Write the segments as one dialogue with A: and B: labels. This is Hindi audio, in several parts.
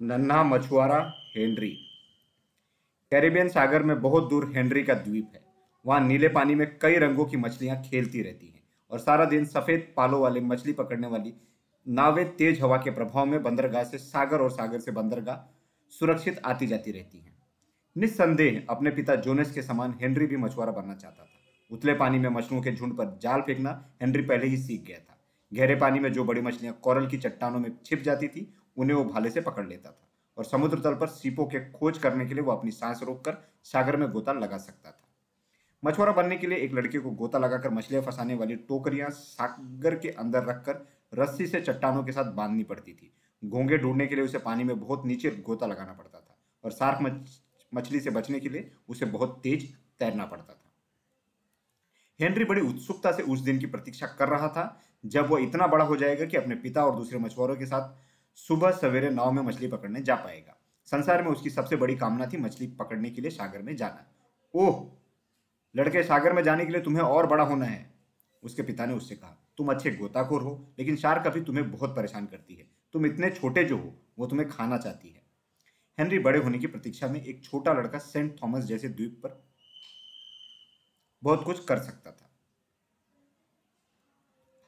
A: नन्हा मछुआरा हेनरी। कैरिबियन सागर में बहुत दूर हेनरी का द्वीप है। वहाँ नीले पानी में कई रंगों की मछलियाँ खेलती रहती हैं और सारा दिन सफ़ेद पालों वाले मछली पकड़ने वाली नावें तेज हवा के प्रभाव में बंदरगाह से सागर और सागर से बंदरगाह सुरक्षित आती जाती रहती हैं। निस्संदेह अपने पिता जोनेस के समान हेनरी भी मछुआरा बनना चाहता था। उतले पानी में मछलियों के झुंड पर जाल फेंकना हेनरी पहले ही सीख गया था। गहरे पानी में जो बड़ी मछलियाँ कोरल की चट्टानों में छिप जाती थी उन्हें वो भाले से पकड़ लेता था और समुद्र तल पर सीपों के खोज करने के लिए वो अपनी सांस रोककर सागर में गोता लगा सकता था। मछुआरा बनने के लिए एक लड़के को गोता लगाकर मछलियाँ फंसाने वाली टोकरियाँ सागर के अंदर रखकर रस्सी से चट्टानों के साथ बांधनी पड़ती थी। घोंगे ढूँढने के लिए उसे पानी में बहुत नीचे गोता लगाना पड़ता था और सार्क मछली से बचने के लिए उसे बहुत तेज तैरना पड़ता था। हेनरी बड़ी उत्सुकता से उस दिन की प्रतीक्षा कर रहा था, जब वह इतना बड़ा हो जाएगा कि अपने पिता और दूसरे मछुआरों के साथ सुबह सवेरे नाव में मछली पकड़ने जा पाएगा। संसार में उसकी सबसे बड़ी कामना थी मछली पकड़ने के लिए सागर में जाना। ओह, लड़के, सागर में जाने के लिए तुम्हें और बड़ा होना है। उसके पिता ने उससे कहा, तुम अच्छे गोताखोर हो, लेकिन शार्क अभी तुम्हें बहुत परेशान करती है। तुम इतने छोटे जो हो, वो तुम्हें खाना चाहती है। हेनरी बड़े होने की प्रतीक्षा में एक छोटा लड़का सेंट थॉमस जैसे द्वीप पर बहुत कुछ कर सकता था।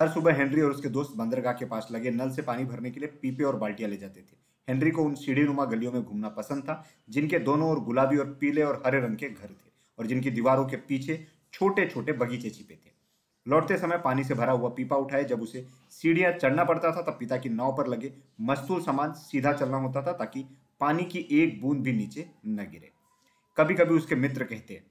A: हर सुबह हेनरी और उसके दोस्त बंदरगाह के पास लगे नल से पानी भरने के लिए पीपे और बाल्टियाँ ले जाते थे। हेनरी को उन सीढ़ी नुमा गलियों में घूमना पसंद था, जिनके दोनों ओर गुलाबी और पीले और हरे रंग के घर थे और जिनकी दीवारों के पीछे छोटे छोटे बगीचे छिपे थे। लौटते समय पानी से भरा हुआ पीपा उठाए, जब उसे सीढ़ियाँ चढ़ना पड़ता था, तब पिता की नाव पर लगे मस्तूल सामान सीधा चलना होता था, ताकि पानी की एक बूंद भी नीचे न गिरे। कभी कभी उसके मित्र कहते,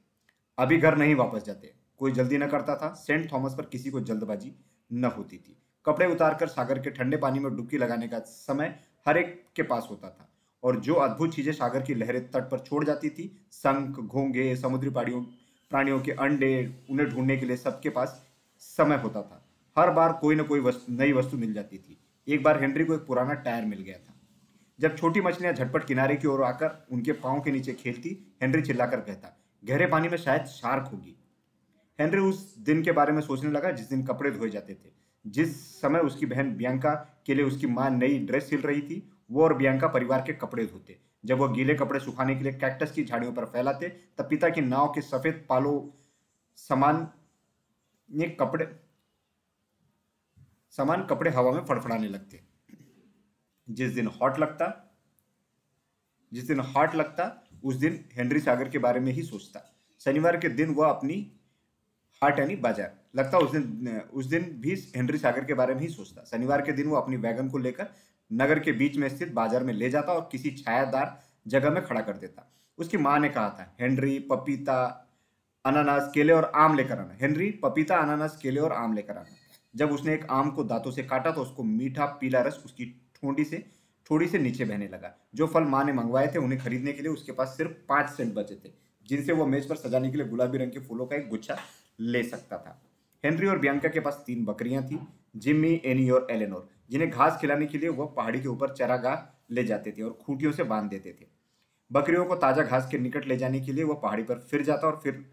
A: अभी घर नहीं वापस जाते। कोई जल्दी न करता था। सेंट थॉमस पर किसी को जल्दबाजी न होती थी। कपड़े उतारकर सागर के ठंडे पानी में डुबकी लगाने का समय हर एक के पास होता था और जो अद्भुत चीज़ें सागर की लहरें तट पर छोड़ जाती थी, शंख, घोंगे, समुद्री प्राणियों प्राणियों के अंडे, उन्हें ढूँढने के लिए सबके पास समय होता था। हर बार कोई ना कोई वस्तु, नई वस्तु मिल जाती थी। एक बार हेनरी को एक पुराना टायर मिल गया था। जब छोटी मछलियाँ झटपट किनारे की ओर आकर उनके पाँव के नीचे खेलती, हेनरी चिल्लाकर कहता, गहरे पानी में शायद शार्क होगी। हेनरी उस दिन के बारे में सोचने लगा जिस दिन कपड़े धोए जाते थे। जिस समय उसकी बहन बियांका के लिए उसकी माँ नई ड्रेस सिल रही थी, वो और बियांका परिवार के कपड़े धोते। जब वो गीले कपड़े सुखाने के लिए कैक्टस की झाड़ियों पर फैलाते, तब पिता की नाव के सफ़ेद पालों समान ये कपड़े, समान कपड़े हवा में फड़फड़ाने लगते। जिस दिन हॉट लगता, जिस दिन हॉट लगता, उस दिन हेनरी सागर के बारे में ही सोचता। शनिवार के दिन वह अपनी हाट यानी बाज़ार। लगता उस दिन उस दिन भी हेनरी सागर के बारे में ही सोचता। शनिवार के दिन वो अपनी वैगन को लेकर नगर के बीच में स्थित बाज़ार में ले जाता और किसी छायादार जगह में खड़ा कर देता। उसकी माँ ने कहा था, हेनरी, पपीता, अनानास, केले और आम लेकर आना। हेनरी, पपीता, अनानास, केले और आम लेकर आना। जब उसने एक आम को दांतों से काटा तो उसको मीठा पीला रस उसकी ठोड़ी से थोड़ी से नीचे बहने लगा। जो फल माँ ने मंगवाए थे उन्हें खरीदने के लिए उसके पास सिर्फ़ पाँच सेंट बचे थे, जिनसे वो मेज पर सजाने के लिए गुलाबी रंग के फूलों का एक गुच्छा ले सकता था। हेनरी और बियांका के पास तीन बकरियाँ थी, जिम्मी, एनी और एलेनोर, जिन्हें घास खिलाने के लिए वह पहाड़ी के ऊपर चरागाह ले जाते थे और खूंटियों से बाँध देते थे। बकरियों को ताज़ा घास के निकट ले जाने के लिए वह पहाड़ी पर फिर जाता और फिर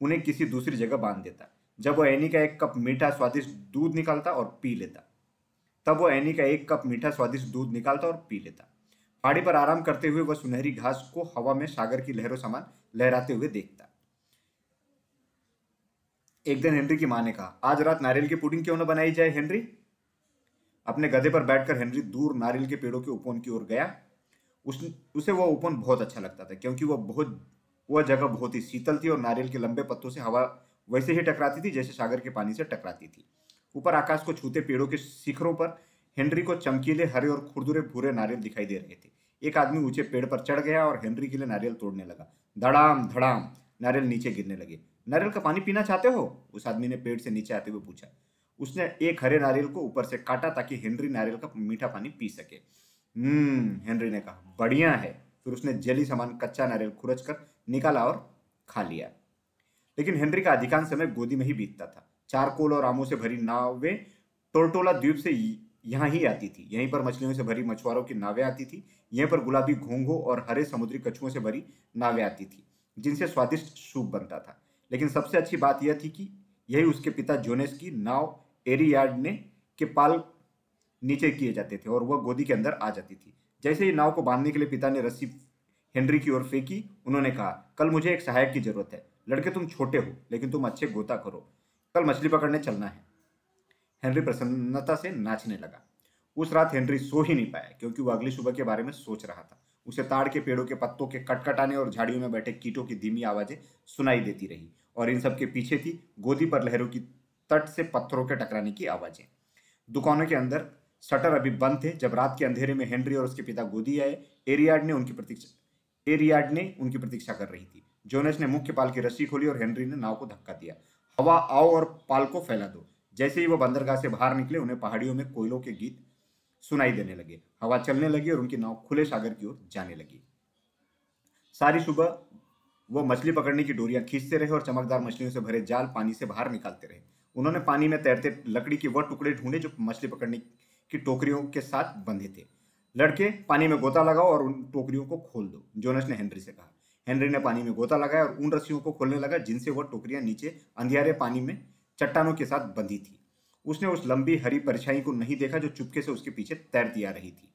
A: उन्हें किसी दूसरी जगह बाँध देता, जब वह एनी का एक कप मीठा स्वादिष्ट दूध निकालता और पी लेता। तब वो एनी का एक कप मीठा स्वादिष्ट दूध निकालता और पी लेता। पहाड़ी पर आराम करते हुए वह सुनहरी घास को हवा में सागर की लहरों समान लहराते हुए देखता। एक दिन हेनरी की माँ ने कहा, आज रात नारियल की पुडिंग क्यों न बनाई जाए, हेनरी? अपने गधे पर बैठकर हेनरी दूर नारियल के पेड़ों के उपवन की ओर गया। उस, उसे वह उपवन बहुत अच्छा लगता था, क्योंकि वह बहुत, वह जगह बहुत ही शीतल थी और नारियल के लंबे पत्तों से हवा वैसे ही टकराती थी जैसे सागर के पानी से टकराती थी। ऊपर आकाश को छूते पेड़ों के शिखरों पर हेनरी को चमकीले हरे और खुरदुरे भूरे नारियल दिखाई दे रहे थे। एक आदमी ऊँचे पेड़ पर चढ़ गया और हेनरी के लिए नारियल तोड़ने लगा। धड़ाम धड़ाम, नारियल नीचे गिरने लगे। नारियल का पानी पीना चाहते हो? उस आदमी ने पेड़ से नीचे आते हुए पूछा। उसने एक हरे नारियल को ऊपर से काटा ताकि हेनरी नारियल का मीठा पानी पी सके। हम्म हेनरी ने कहा, बढ़िया है। फिर उसने जेली समान कच्चा नारियल खुरच कर निकाला और खा लिया। लेकिन हेनरी का अधिकांश समय गोदी में ही बीतता था। चारकोल और आमों से भरी नावें टोरटोला द्वीप से यहाँ ही आती थी। यहीं पर मछलियों से भरी मछुआरों की नावें आती थी। यहीं पर गुलाबी घोंघों और हरे समुद्री कछुओं से भरी नावें आती थी, जिनसे स्वादिष्ट सूप बनता था। लेकिन सबसे अच्छी बात यह थी कि यही उसके पिता जोनेस की नाव एरियाड ने के पाल नीचे किए जाते थे और वह गोदी के अंदर आ जाती थी। जैसे ही नाव को बांधने के लिए पिता ने रस्सी हेनरी की ओर फेंकी, उन्होंने कहा, कल मुझे एक सहायक की ज़रूरत है। लड़के तुम छोटे हो, लेकिन तुम अच्छे गोता करो। कल मछली पकड़ने चलना है। हेनरी प्रसन्नता से नाचने लगा। उस रात हेनरी सो ही नहीं पाया, क्योंकि वह अगली सुबह के बारे में सोच रहा था। उसे ताड़ के पेड़ों के पत्तों के कटकटाने और झाड़ियों में बैठे कीटों की धीमी आवाज़ें सुनाई देती रही और इन सब के पीछे थी गोदी पर लहरों की तट से पत्थरों के टकराने की आवाज़ें। दुकानों के अंदर शटर अभी बंद थे। जब रात के अंधेरे में हेनरी और उसके पिता गोदी आए, एरियाड ने उनकी प्रतीक्षा एरियाड ने उनकी प्रतीक्षा कर रही थी। जोनस ने मुख्य पाल की रस्सी खोली और हेनरी ने नाव को धक्का दिया। हवा, आओ और पाल को फैला दो। जैसे ही वो बंदरगाह से बाहर निकले, उन्हें पहाड़ियों में कोयलों के गीत सुनाई देने लगे। हवा चलने लगी और उनकी नाव खुले सागर की ओर जाने लगी। सारी सुबह वो मछली पकड़ने की डोरियाँ खींचते रहे और चमकदार मछलियों से भरे जाल पानी से बाहर निकालते रहे। उन्होंने पानी में तैरते लकड़ी के वह टुकड़े ढूंढे जो मछली पकड़ने की टोकरियों के साथ बंधे थे। लड़के, पानी में गोता लगाओ और उन टोकरियों को खोल दो, जोनस ने हेनरी से कहा। हेनरी ने पानी में गोता लगाया और उन रस्सियों को खोलने लगा जिनसे वह टोकरियाँ नीचे अंधियारे पानी में चट्टानों के साथ बंधी थी। उसने उस लंबी हरी परछाई को नहीं देखा जो चुपके से उसके पीछे तैरती आ रही थी।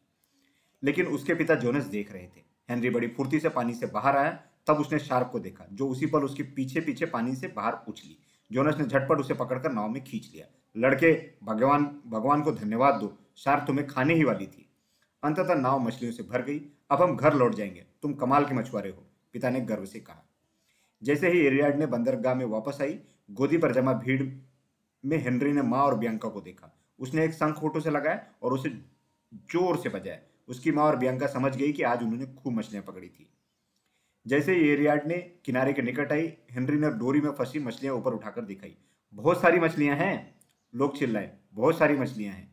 A: लेकिन उसके पिता जोनस देख रहे थे। हेनरी बड़ी फुर्ती से पानी से बाहर आया, तब उसने शार्क को देखा, जो उसी पल उसके पीछे पीछे पानी से बाहर उछली जोनस ने झटपट उसे पकड़कर नाव में खींच लिया। लड़के, भगवान भगवान को धन्यवाद दो शार्क तुम्हें खाने ही वाली थी। अंततः नाव मछलियों से भर गई। अब हम घर लौट जाएँगे। तुम कमाल के मछुआरे हो, पिता ने गर्व से कहा। जैसे ही एरियाड ने बंदरगाह में वापस आई, गोदी पर जमा भीड़ में हेनरी ने माँ और बियंका को देखा। उसने एक संख फ़ोटो से लगाया और उसे ज़ोर से बजाया। उसकी माँ और बियंका समझ गई कि आज उन्होंने खूब मछलियाँ पकड़ी थी। जैसे एरियाड ने किनारे के निकट आई, हेनरी ने डोरी में फंसी मछलियाँ ऊपर उठाकर दिखाई। बहुत सारी मछलियाँ हैं। लोग चिल्लाए। बहुत सारी मछलियाँ हैं।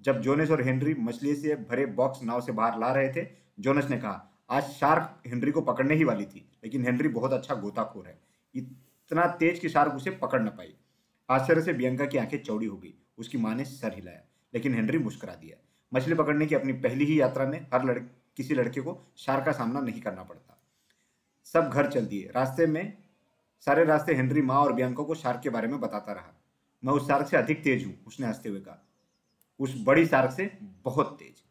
A: जब जोनस और हेनरी मछली से भरे बॉक्स नाव से बाहर ला रहे थे, जोनस ने कहा, आज शार्क हेनरी को पकड़ने ही वाली थी, लेकिन हेनरी बहुत अच्छा गोताखोर है। इतना तेज कि शार्क उसे पकड़ न पाई। आश्चर्य से बियंका की आँखें चौड़ी हो गई। उसकी माँ ने सर हिलाया, लेकिन हेनरी मुस्कुरा दिया। मछली पकड़ने की अपनी पहली ही यात्रा में हर लड़, किसी लड़के को शार्क का सामना नहीं करना पड़ता। सब घर चल दिए। रास्ते में, सारे रास्ते हेनरी माँ और बियंका को शार्क के बारे में बताता रहा। मैं उस शार्क से अधिक तेज हूँ, उसने हँसते हुए कहा। उस बड़ी शार्क से बहुत तेज।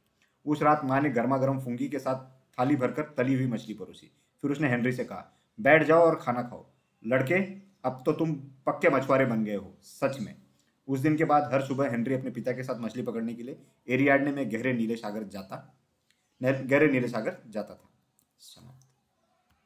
A: उस रात माँ ने गर्मा गर्म फूँगी के साथ थाली भरकर तली हुई मछली परोसी। फिर उसने हेनरी से कहा, बैठ जाओ और खाना खाओ। लड़के अब तो तुम पक्के मछुआरे बन गए हो, सच में। उस दिन के बाद हर सुबह हेनरी अपने पिता के साथ मछली पकड़ने के लिए एरियाडने में गहरे नीले सागर जाता गहरे नीले सागर जाता था।